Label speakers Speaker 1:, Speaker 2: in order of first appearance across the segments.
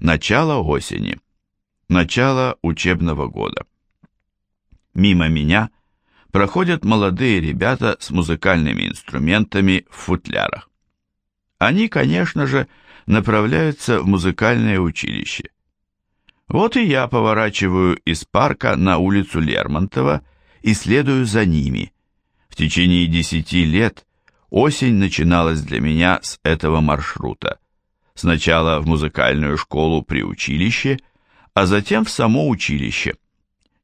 Speaker 1: Начало осени. Начало учебного года. Мимо меня проходят молодые ребята с музыкальными инструментами в футлярах. Они, конечно же, направляются в музыкальное училище. Вот и я поворачиваю из парка на улицу Лермонтова и следую за ними. В течение десяти лет осень начиналась для меня с этого маршрута. Сначала в музыкальную школу при училище, а затем в само училище.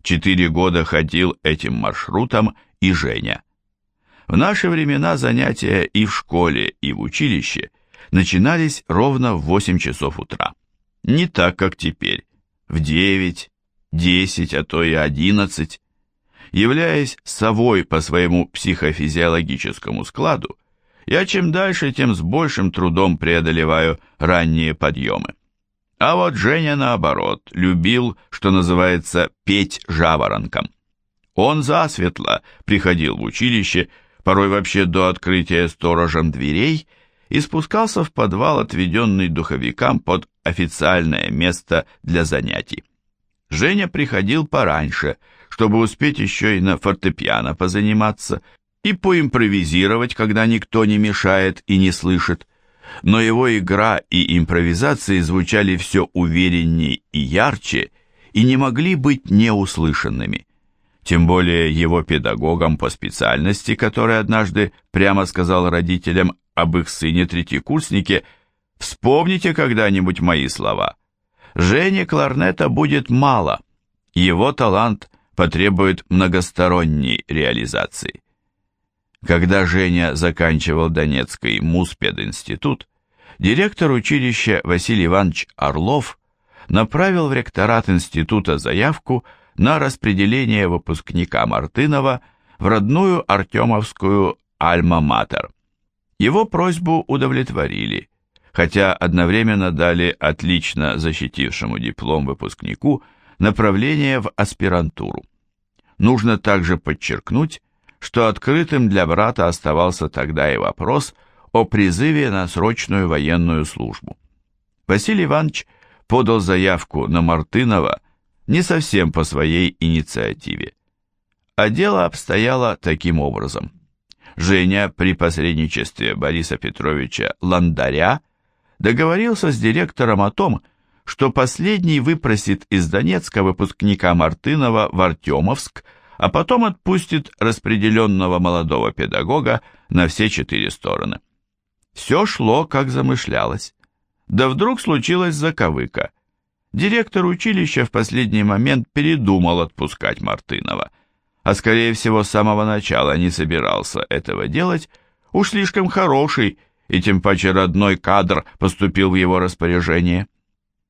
Speaker 1: Четыре года ходил этим маршрутом и Женя. В наши времена занятия и в школе, и в училище начинались ровно в 8 часов утра. Не так, как теперь, в 9, 10, а то и 11. Являясь совой по своему психофизиологическому складу, я чем дальше, тем с большим трудом преодолеваю ранние подъемы. А вот Женя, наоборот, любил, что называется, петь жаворонком. Он засветло приходил в училище, порой вообще до открытия сторожем дверей, и спускался в подвал, отведенный духовикам под официальное место для занятий. Женя приходил пораньше, чтобы успеть еще и на фортепиано позаниматься и поимпровизировать, когда никто не мешает и не слышит. Но его игра и импровизации звучали все увереннее и ярче и не могли быть неуслышанными. Тем более его педагогам по специальности, который однажды прямо сказал родителям об их сыне-третьекурснике, «Вспомните когда-нибудь мои слова. Жене кларнета будет мало, его талант потребует многосторонней реализации». Когда Женя заканчивал Донецкий муспединститут, директор училища Василий Иванович Орлов направил в ректорат института заявку на распределение выпускника Мартынова в родную Артемовскую «Альма-Матер». Его просьбу удовлетворили, хотя одновременно дали отлично защитившему диплом выпускнику направление в аспирантуру. Нужно также подчеркнуть, что открытым для брата оставался тогда и вопрос о призыве на срочную военную службу. Василий Иванович подал заявку на Мартынова не совсем по своей инициативе. А дело обстояло таким образом. Женя при посредничестве Бориса Петровича Ландаря договорился с директором о том, что последний выпросит из Донецка выпускника Мартынова в Артемовск а потом отпустит распределенного молодого педагога на все четыре стороны. Все шло, как замышлялось. Да вдруг случилась заковыка. Директор училища в последний момент передумал отпускать Мартынова, а скорее всего с самого начала не собирался этого делать, уж слишком хороший и тем паче родной кадр поступил в его распоряжение.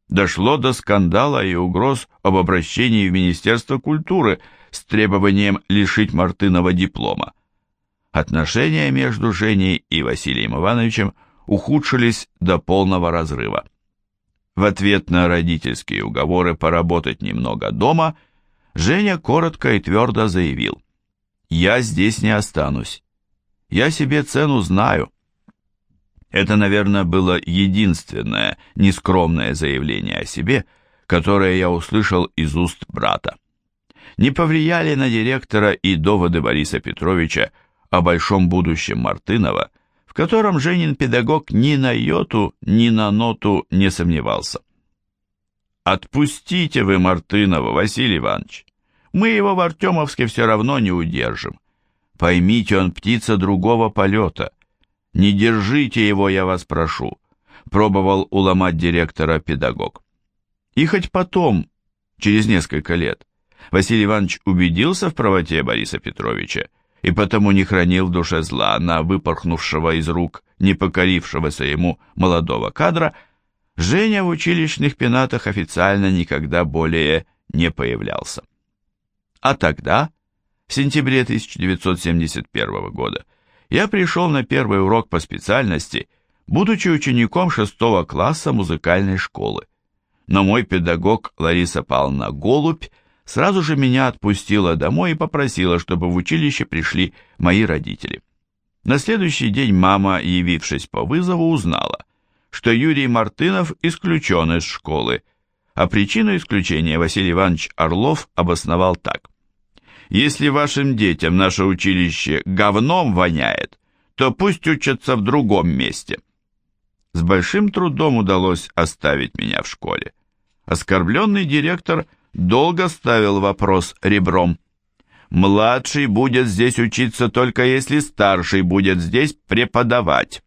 Speaker 1: Дошло до скандала и угроз об обращении в Министерство культуры – с требованием лишить Мартынова диплома. Отношения между Женей и Василием Ивановичем ухудшились до полного разрыва. В ответ на родительские уговоры поработать немного дома, Женя коротко и твердо заявил, «Я здесь не останусь. Я себе цену знаю». Это, наверное, было единственное нескромное заявление о себе, которое я услышал из уст брата не повлияли на директора и доводы Бориса Петровича о большом будущем Мартынова, в котором Женин педагог ни на йоту, ни на ноту не сомневался. «Отпустите вы Мартынова, Василий Иванович. Мы его в Артемовске все равно не удержим. Поймите, он птица другого полета. Не держите его, я вас прошу», пробовал уломать директора педагог. И хоть потом, через несколько лет, Василий Иванович убедился в правоте Бориса Петровича и потому не хранил в душе зла на выпорхнувшего из рук, не покорившегося ему молодого кадра, Женя в училищных пенатах официально никогда более не появлялся. А тогда, в сентябре 1971 года, я пришел на первый урок по специальности, будучи учеником шестого класса музыкальной школы. Но мой педагог Лариса Павловна Голубь сразу же меня отпустила домой и попросила, чтобы в училище пришли мои родители. На следующий день мама, явившись по вызову, узнала, что Юрий Мартынов исключен из школы, а причину исключения Василий Иванович Орлов обосновал так. «Если вашим детям наше училище говном воняет, то пусть учатся в другом месте». С большим трудом удалось оставить меня в школе. Оскорбленный директор долго ставил вопрос ребром. «Младший будет здесь учиться только если старший будет здесь преподавать».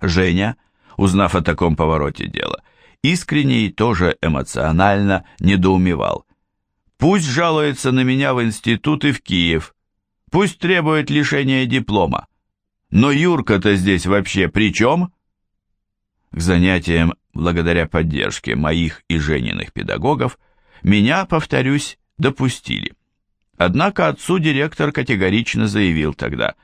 Speaker 1: Женя, узнав о таком повороте дела, искренне и тоже эмоционально недоумевал. «Пусть жалуется на меня в институт и в Киев, пусть требует лишения диплома. Но Юрка-то здесь вообще при чем?» К занятиям, благодаря поддержке моих и Жениных педагогов, меня, повторюсь, допустили. Однако отцу директор категорично заявил тогда,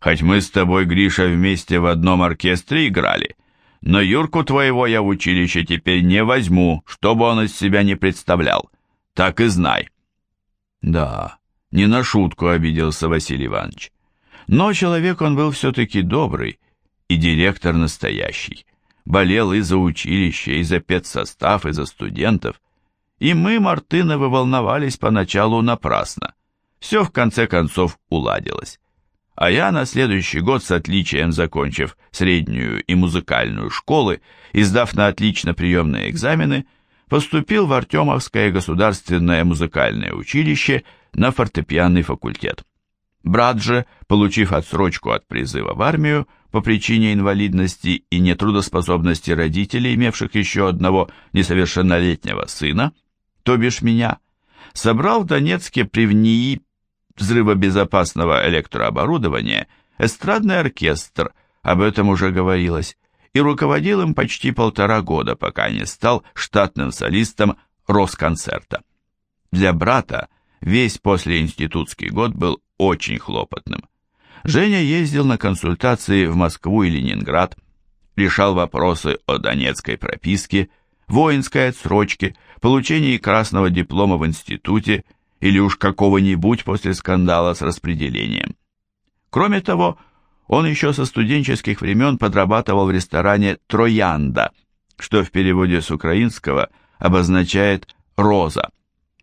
Speaker 1: «Хоть мы с тобой, Гриша, вместе в одном оркестре играли, но Юрку твоего я в училище теперь не возьму, чтобы он из себя не представлял. Так и знай». Да, не на шутку обиделся Василий Иванович. Но человек он был все-таки добрый, и директор настоящий болел и за училище, и за педсостав, и за студентов. И мы, Мартыновы, волновались поначалу напрасно. Все в конце концов уладилось. А я на следующий год с отличием закончив среднюю и музыкальную школы и сдав на отлично приемные экзамены, поступил в Артемовское государственное музыкальное училище на фортепианный факультет. Брат же, получив отсрочку от призыва в армию, по причине инвалидности и нетрудоспособности родителей, имевших еще одного несовершеннолетнего сына, то бишь меня, собрал в Донецке при ВНИИ взрывобезопасного электрооборудования эстрадный оркестр, об этом уже говорилось, и руководил им почти полтора года, пока не стал штатным солистом Росконцерта. Для брата весь послеинститутский год был очень хлопотным. Женя ездил на консультации в Москву и Ленинград, решал вопросы о донецкой прописке, воинской отсрочке, получении красного диплома в институте или уж какого-нибудь после скандала с распределением. Кроме того, он еще со студенческих времен подрабатывал в ресторане «Троянда», что в переводе с украинского обозначает «роза».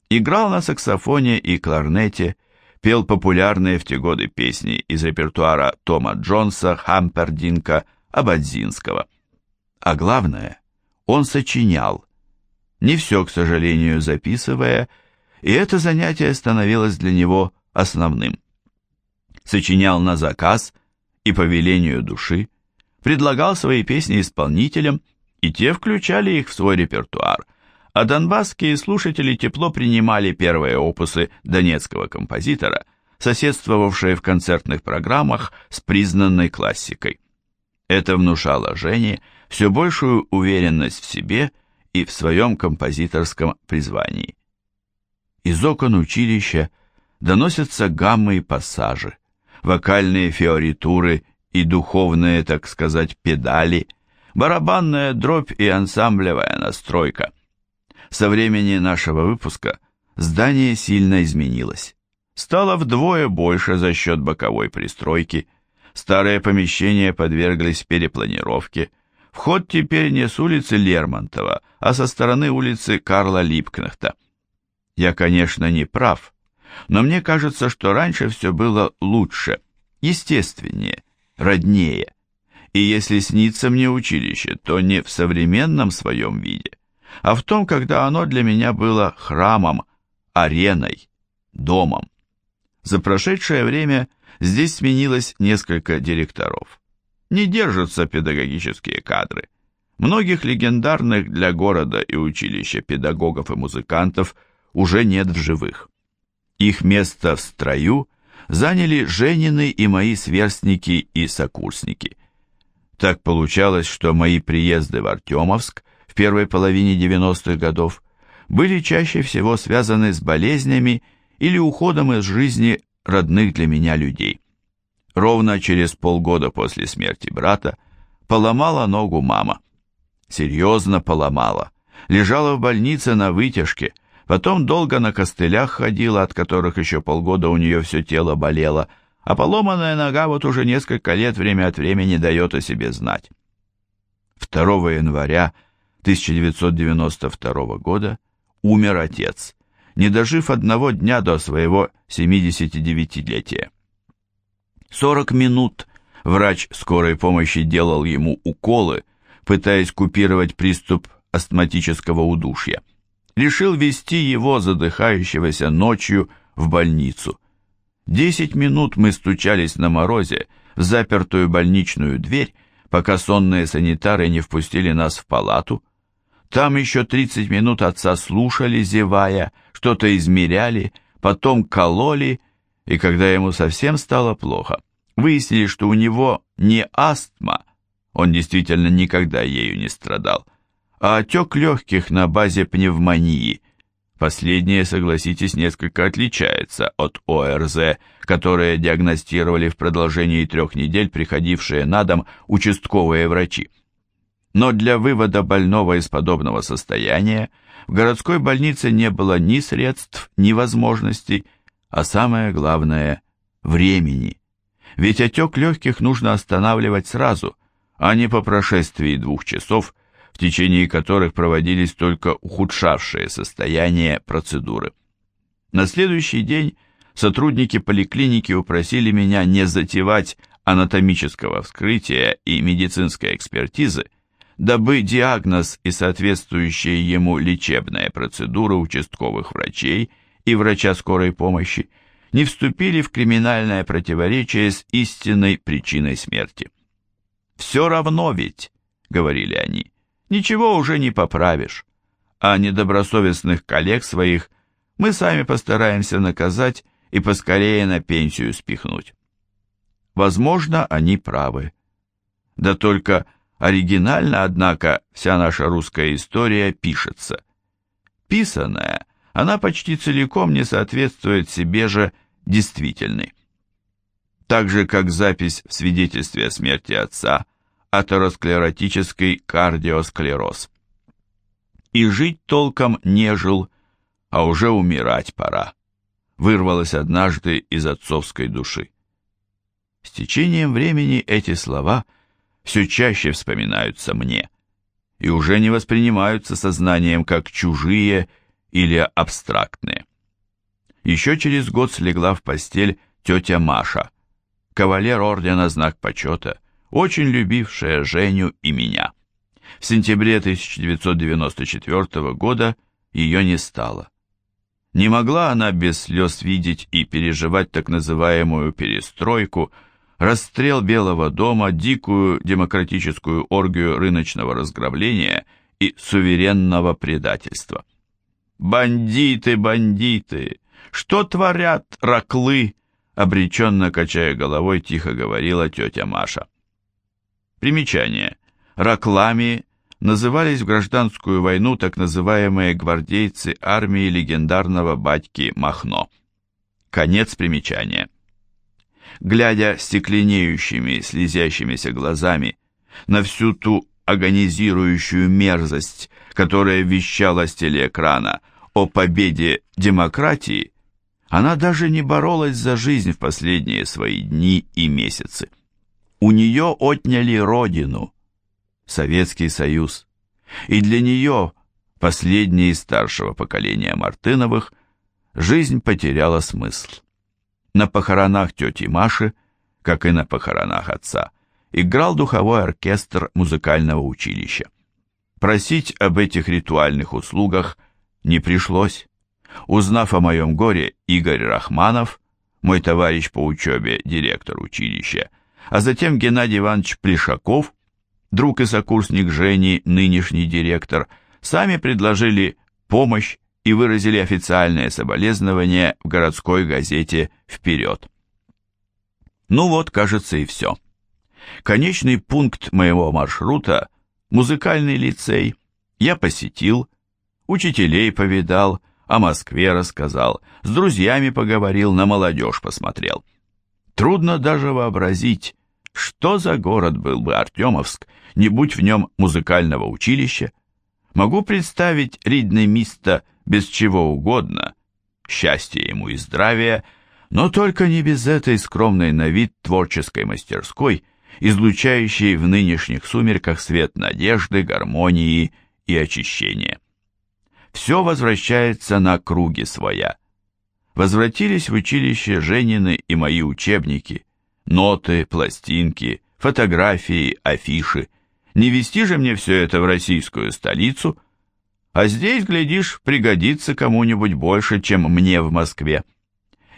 Speaker 1: Играл на саксофоне и кларнете, пел популярные в те годы песни из репертуара Тома Джонса, Хампердинка, Абадзинского. А главное, он сочинял, не все, к сожалению, записывая, и это занятие становилось для него основным. Сочинял на заказ и по велению души, предлагал свои песни исполнителям, и те включали их в свой репертуар – а донбасские слушатели тепло принимали первые опусы донецкого композитора, соседствовавшие в концертных программах с признанной классикой. Это внушало Жене все большую уверенность в себе и в своем композиторском призвании. Из окон училища доносятся гаммы и пассажи, вокальные фиоритуры и духовные, так сказать, педали, барабанная дробь и ансамблевая настройка. Со времени нашего выпуска здание сильно изменилось. Стало вдвое больше за счет боковой пристройки, старые помещения подверглись перепланировке, вход теперь не с улицы Лермонтова, а со стороны улицы Карла Липкнехта. Я, конечно, не прав, но мне кажется, что раньше все было лучше, естественнее, роднее. И если снится мне училище, то не в современном своем виде, а в том, когда оно для меня было храмом, ареной, домом. За прошедшее время здесь сменилось несколько директоров. Не держатся педагогические кадры. Многих легендарных для города и училища педагогов и музыкантов уже нет в живых. Их место в строю заняли Женины и мои сверстники и сокурсники. Так получалось, что мои приезды в Артемовск первой половине 90-х годов были чаще всего связаны с болезнями или уходом из жизни родных для меня людей. Ровно через полгода после смерти брата поломала ногу мама. Серьезно поломала. Лежала в больнице на вытяжке, потом долго на костылях ходила, от которых еще полгода у нее все тело болело, а поломанная нога вот уже несколько лет время от времени дает о себе знать. 2 января 1992 года умер отец, не дожив одного дня до своего 79-летия. 40 минут врач скорой помощи делал ему уколы, пытаясь купировать приступ астматического удушья. Решил вести его, задыхающегося, ночью в больницу. Десять минут мы стучались на морозе в запертую больничную дверь, пока сонные санитары не впустили нас в палату. Там еще 30 минут отца слушали, зевая, что-то измеряли, потом кололи, и когда ему совсем стало плохо, выяснили, что у него не астма, он действительно никогда ею не страдал, а отек легких на базе пневмонии. Последнее, согласитесь, несколько отличается от ОРЗ, которое диагностировали в продолжении трех недель приходившие на дом участковые врачи. Но для вывода больного из подобного состояния в городской больнице не было ни средств, ни возможностей, а самое главное – времени. Ведь отек легких нужно останавливать сразу, а не по прошествии двух часов – в течение которых проводились только ухудшавшие состояние процедуры. На следующий день сотрудники поликлиники упросили меня не затевать анатомического вскрытия и медицинской экспертизы, дабы диагноз и соответствующая ему лечебная процедура участковых врачей и врача скорой помощи не вступили в криминальное противоречие с истинной причиной смерти. «Все равно ведь», — говорили они, ничего уже не поправишь, а недобросовестных коллег своих мы сами постараемся наказать и поскорее на пенсию спихнуть. Возможно, они правы. Да только оригинально, однако, вся наша русская история пишется. Писанная, она почти целиком не соответствует себе же действительной. Так же, как запись в свидетельстве о смерти отца – атеросклеротический кардиосклероз. И жить толком не жил, а уже умирать пора, вырвалось однажды из отцовской души. С течением времени эти слова все чаще вспоминаются мне и уже не воспринимаются сознанием как чужие или абстрактные. Еще через год слегла в постель тетя Маша, кавалер ордена Знак Почета, очень любившая Женю и меня. В сентябре 1994 года ее не стало. Не могла она без слез видеть и переживать так называемую перестройку, расстрел Белого дома, дикую демократическую оргию рыночного разграбления и суверенного предательства. «Бандиты, бандиты! Что творят раклы?» обреченно качая головой, тихо говорила тетя Маша. Примечание. Раклами назывались в гражданскую войну так называемые гвардейцы армии легендарного батьки Махно. Конец примечания. Глядя стекленеющими, слезящимися глазами на всю ту агонизирующую мерзость, которая вещала с телеэкрана о победе демократии, она даже не боролась за жизнь в последние свои дни и месяцы. У нее отняли родину, Советский Союз, и для нее, последней из старшего поколения Мартыновых, жизнь потеряла смысл. На похоронах тети Маши, как и на похоронах отца, играл духовой оркестр музыкального училища. Просить об этих ритуальных услугах не пришлось. Узнав о моем горе, Игорь Рахманов, мой товарищ по учебе, директор училища, а затем Геннадий Иванович Плешаков, друг и сокурсник Жени, нынешний директор, сами предложили помощь и выразили официальное соболезнование в городской газете «Вперед». Ну вот, кажется, и все. Конечный пункт моего маршрута – музыкальный лицей. Я посетил, учителей повидал, о Москве рассказал, с друзьями поговорил, на молодежь посмотрел. Трудно даже вообразить, что за город был бы Артемовск, не будь в нем музыкального училища? Могу представить ридное место без чего угодно, счастья ему и здравия, но только не без этой скромной на вид творческой мастерской излучающий в нынешних сумерках свет надежды, гармонии и очищения. Все возвращается на круги своя. Возвратились в училище Женины и мои учебники, ноты, пластинки, фотографии, афиши. Не вести же мне все это в российскую столицу, а здесь, глядишь, пригодится кому-нибудь больше, чем мне в Москве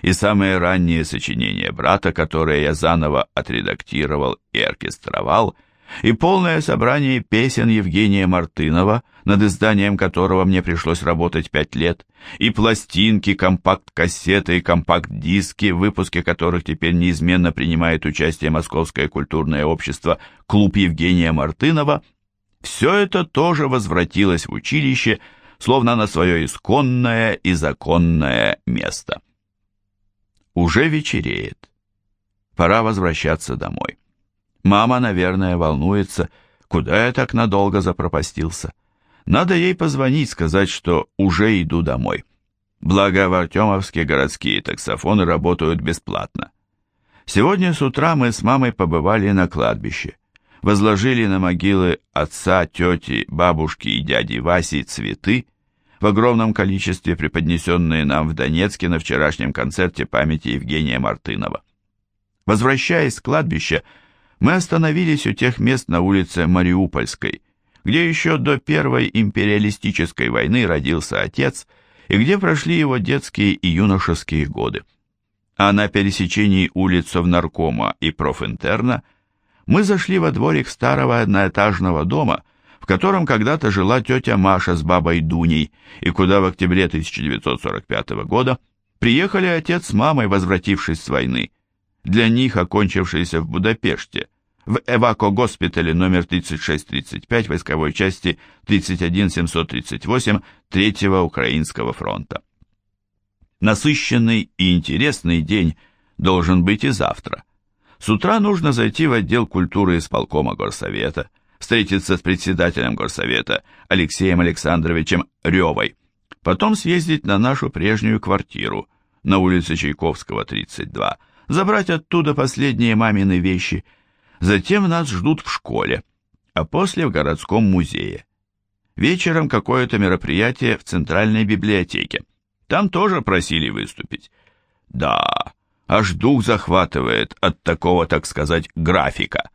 Speaker 1: и самые ранние сочинения брата, которые я заново отредактировал и оркестровал, и полное собрание песен Евгения Мартынова, над изданием которого мне пришлось работать пять лет, и пластинки, компакт-кассеты и компакт-диски, в выпуске которых теперь неизменно принимает участие Московское культурное общество «Клуб Евгения Мартынова», все это тоже возвратилось в училище, словно на свое исконное и законное место. Уже вечереет. Пора возвращаться домой. Мама, наверное, волнуется, куда я так надолго запропастился. Надо ей позвонить, сказать, что уже иду домой. Благо в Артемовске городские таксофоны работают бесплатно. Сегодня с утра мы с мамой побывали на кладбище. Возложили на могилы отца, тети, бабушки и дяди Васи цветы, в огромном количестве преподнесенные нам в Донецке на вчерашнем концерте памяти Евгения Мартынова. Возвращаясь с кладбища, мы остановились у тех мест на улице Мариупольской, где еще до Первой империалистической войны родился отец и где прошли его детские и юношеские годы. А на пересечении улиц Совнаркома и Профинтерна мы зашли во дворик старого одноэтажного дома – в котором когда-то жила тетя Маша с бабой Дуней, и куда в октябре 1945 года приехали отец с мамой, возвратившись с войны, для них окончившейся в Будапеште, в эвако-госпитале номер 3635 войсковой части 31738 Третьего Украинского фронта. Насыщенный и интересный день должен быть и завтра. С утра нужно зайти в отдел культуры исполкома горсовета, встретиться с председателем горсовета Алексеем Александровичем Ревой, потом съездить на нашу прежнюю квартиру на улице Чайковского, 32, забрать оттуда последние мамины вещи, затем нас ждут в школе, а после в городском музее. Вечером какое-то мероприятие в Центральной библиотеке. Там тоже просили выступить. Да, аж дух захватывает от такого, так сказать, графика.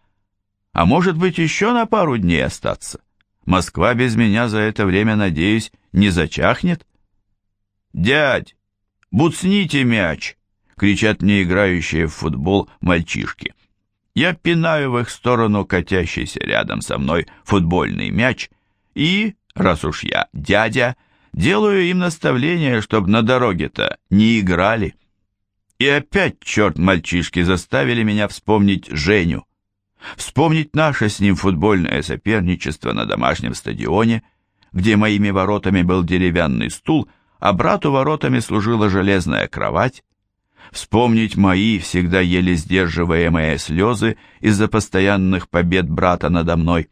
Speaker 1: А может быть, еще на пару дней остаться? Москва без меня за это время, надеюсь, не зачахнет? «Дядь, буцните мяч!» — кричат мне играющие в футбол мальчишки. Я пинаю в их сторону катящийся рядом со мной футбольный мяч и, раз уж я дядя, делаю им наставление, чтобы на дороге-то не играли. И опять, черт, мальчишки, заставили меня вспомнить Женю. Вспомнить наше с ним футбольное соперничество на домашнем стадионе, где моими воротами был деревянный стул, а брату воротами служила железная кровать. Вспомнить мои, всегда еле сдерживаемые слезы из-за постоянных побед брата надо мной.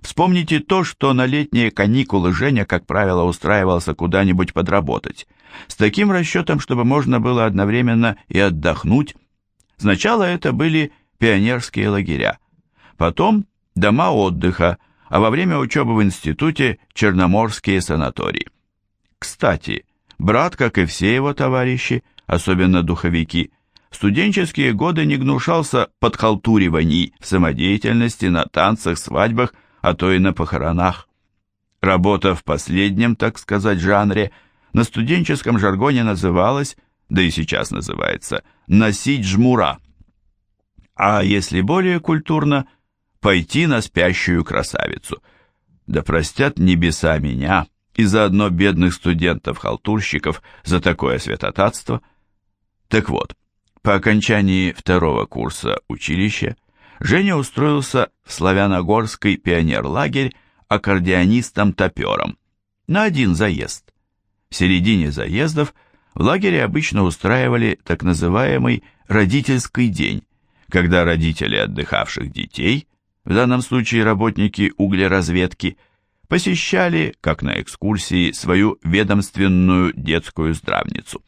Speaker 1: Вспомните то, что на летние каникулы Женя, как правило, устраивался куда-нибудь подработать, с таким расчетом, чтобы можно было одновременно и отдохнуть. Сначала это были пионерские лагеря потом дома отдыха, а во время учебы в институте черноморские санатории. Кстати, брат, как и все его товарищи, особенно духовики, в студенческие годы не гнушался подхалтуриваний самодеятельности на танцах, свадьбах, а то и на похоронах. Работа в последнем, так сказать, жанре на студенческом жаргоне называлась, да и сейчас называется, «носить жмура». А если более культурно – пойти на спящую красавицу. Да простят небеса меня и заодно бедных студентов-халтурщиков за такое святотатство. Так вот, по окончании второго курса училища Женя устроился в Славяногорский пионерлагерь аккордеонистом-топером на один заезд. В середине заездов в лагере обычно устраивали так называемый «родительский день», когда родители отдыхавших детей в данном случае работники углеразведки, посещали, как на экскурсии, свою ведомственную детскую здравницу.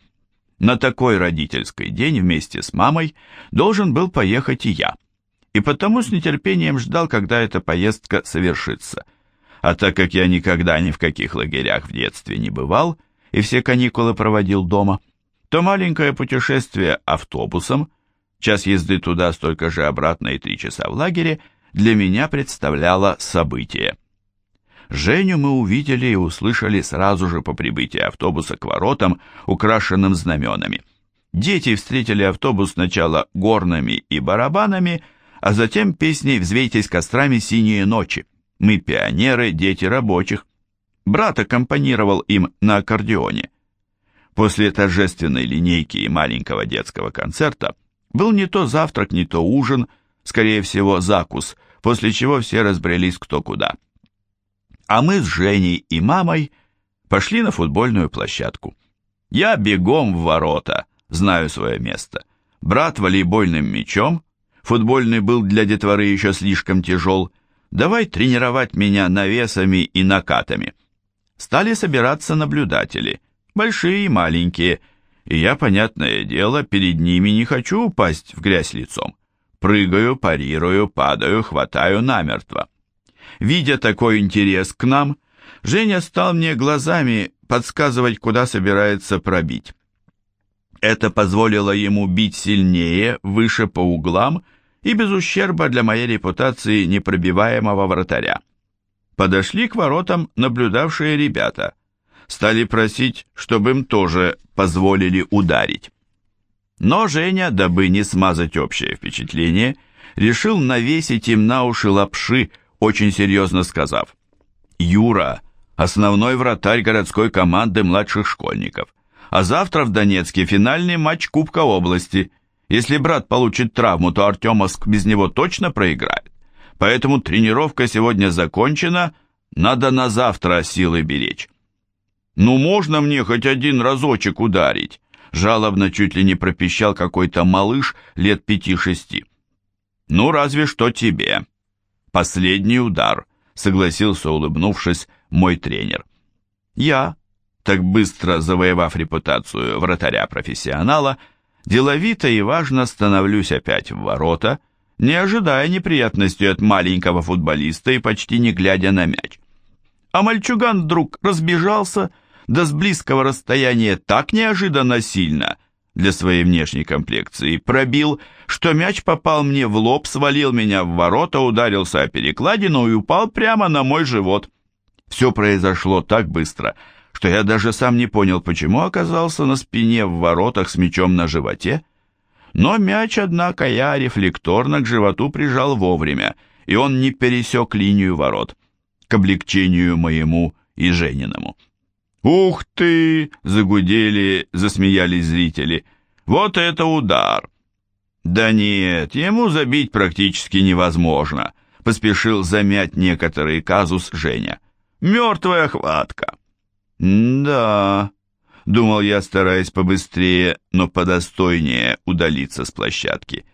Speaker 1: На такой родительский день вместе с мамой должен был поехать и я. и потому с нетерпением ждал, когда эта поездка совершится. А так как я никогда ни в каких лагерях в детстве не бывал и все каникулы проводил дома, то маленькое путешествие автобусом, час езды туда, столько же обратно и три часа в лагере, для меня представляло событие. Женю мы увидели и услышали сразу же по прибытии автобуса к воротам, украшенным знаменами. Дети встретили автобус сначала горными и барабанами, а затем песней «Взвейтесь кострами синие ночи». Мы пионеры, дети рабочих. Брат аккомпанировал им на аккордеоне. После торжественной линейки и маленького детского концерта был не то завтрак, не то ужин, скорее всего, закус, после чего все разбрелись кто куда. А мы с Женей и мамой пошли на футбольную площадку. Я бегом в ворота, знаю свое место. Брат волейбольным мячом, футбольный был для детворы еще слишком тяжел, давай тренировать меня навесами и накатами. Стали собираться наблюдатели, большие и маленькие, и я, понятное дело, перед ними не хочу упасть в грязь лицом. Прыгаю, парирую, падаю, хватаю намертво. Видя такой интерес к нам, Женя стал мне глазами подсказывать, куда собирается пробить. Это позволило ему бить сильнее, выше по углам и без ущерба для моей репутации непробиваемого вратаря. Подошли к воротам наблюдавшие ребята. Стали просить, чтобы им тоже позволили ударить. Но Женя, дабы не смазать общее впечатление, решил навесить им на уши лапши, очень серьезно сказав, «Юра, основной вратарь городской команды младших школьников, а завтра в Донецке финальный матч Кубка области – если брат получит травму, то Артемовск без него точно проиграет. Поэтому тренировка сегодня закончена, надо на завтра силы беречь. «Ну можно мне хоть один разочек ударить?» Жалобно чуть ли не пропищал какой-то малыш лет пяти-шести. «Ну, разве что тебе. Последний удар», — согласился, улыбнувшись, мой тренер. Я, так быстро завоевав репутацию вратаря-профессионала, — Деловито и важно становлюсь опять в ворота, не ожидая неприятностей от маленького футболиста и почти не глядя на мяч. А мальчуган вдруг разбежался, да с близкого расстояния так неожиданно сильно для своей внешней комплекции пробил, что мяч попал мне в лоб, свалил меня в ворота, ударился о перекладину и упал прямо на мой живот. Все произошло так быстро — что я даже сам не понял, почему оказался на спине в воротах с мячом на животе. Но мяч, однако, я рефлекторно к животу прижал вовремя, и он не пересек линию ворот, к облегчению моему и Жениному. «Ух ты!» — загудели, засмеялись зрители. «Вот это удар!» «Да нет, ему забить практически невозможно», — поспешил замять некоторый казус Женя. «Мертвая хватка». «Да», — думал я, стараясь побыстрее, но подостойнее удалиться с площадки.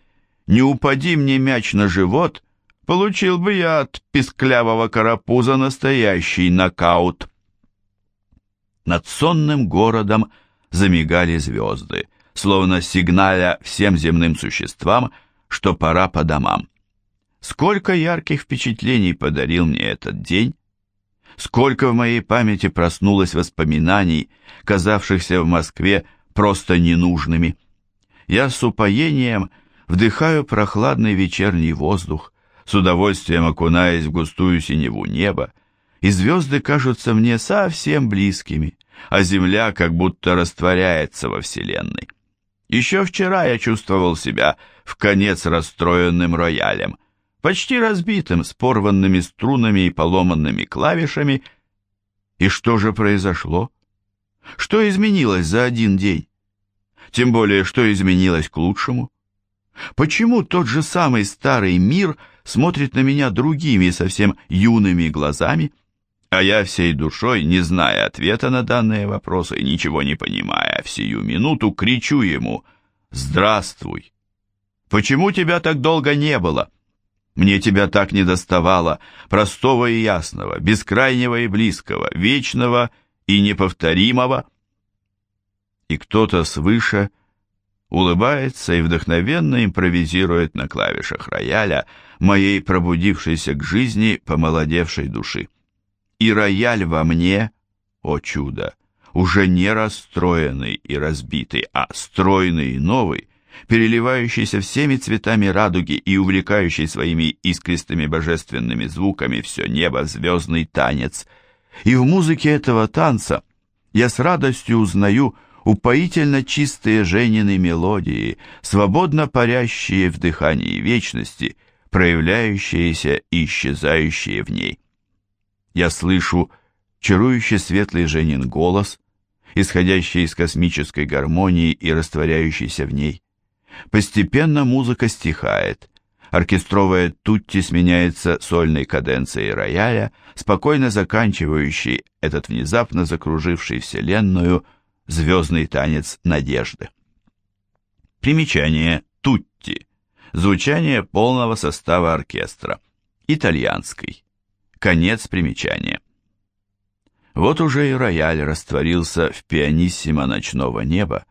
Speaker 1: «Не упади мне мяч на живот, получил бы я от писклявого карапуза настоящий нокаут». Над сонным городом замигали звезды, словно сигналя всем земным существам, что пора по домам. Сколько ярких впечатлений подарил мне этот день, Сколько в моей памяти проснулось воспоминаний, казавшихся в Москве просто ненужными. Я с упоением вдыхаю прохладный вечерний воздух, с удовольствием окунаясь в густую синеву неба, и звезды кажутся мне совсем близкими, а земля как будто растворяется во Вселенной. Еще вчера я чувствовал себя в конец расстроенным роялем — почти разбитым, с порванными струнами и поломанными клавишами. И что же произошло? Что изменилось за один день? Тем более, что изменилось к лучшему? Почему тот же самый старый мир смотрит на меня другими, совсем юными глазами, а я всей душой, не зная ответа на данные вопросы и ничего не понимая, в сию минуту кричу ему «Здравствуй!» «Почему тебя так долго не было?» Мне тебя так не доставало, простого и ясного, бескрайнего и близкого, вечного и неповторимого. И кто-то свыше улыбается и вдохновенно импровизирует на клавишах рояля моей пробудившейся к жизни помолодевшей души. И рояль во мне, о чудо, уже не расстроенный и разбитый, а стройный и новый, переливающийся всеми цветами радуги и увлекающий своими искристыми божественными звуками все небо звездный танец. И в музыке этого танца я с радостью узнаю упоительно чистые Женины мелодии, свободно парящие в дыхании вечности, проявляющиеся и исчезающие в ней. Я слышу чарующий светлый Женин голос, исходящий из космической гармонии и растворяющийся в ней. Постепенно музыка стихает, оркестровая тутти сменяется сольной каденцией рояля, спокойно заканчивающей этот внезапно закруживший Вселенную звездный танец надежды. Примечание тутти. Звучание полного состава оркестра. Итальянский. Конец примечания. Вот уже и рояль растворился в пианиссимо ночного неба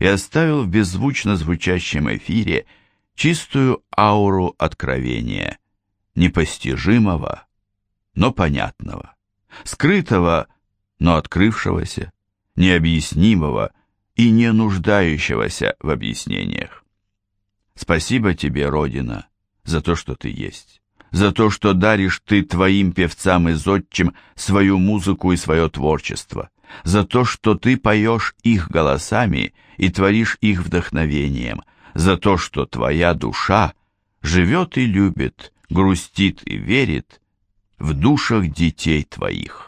Speaker 1: и оставил в беззвучно звучащем эфире чистую ауру откровения, непостижимого, но понятного, скрытого, но открывшегося, необъяснимого и не нуждающегося в объяснениях. Спасибо тебе, Родина, за то, что ты есть, за то, что даришь ты твоим певцам и зодчим свою музыку и свое творчество, за то, что ты поешь их голосами и творишь их вдохновением, за то, что твоя душа живет и любит, грустит и верит в душах детей твоих.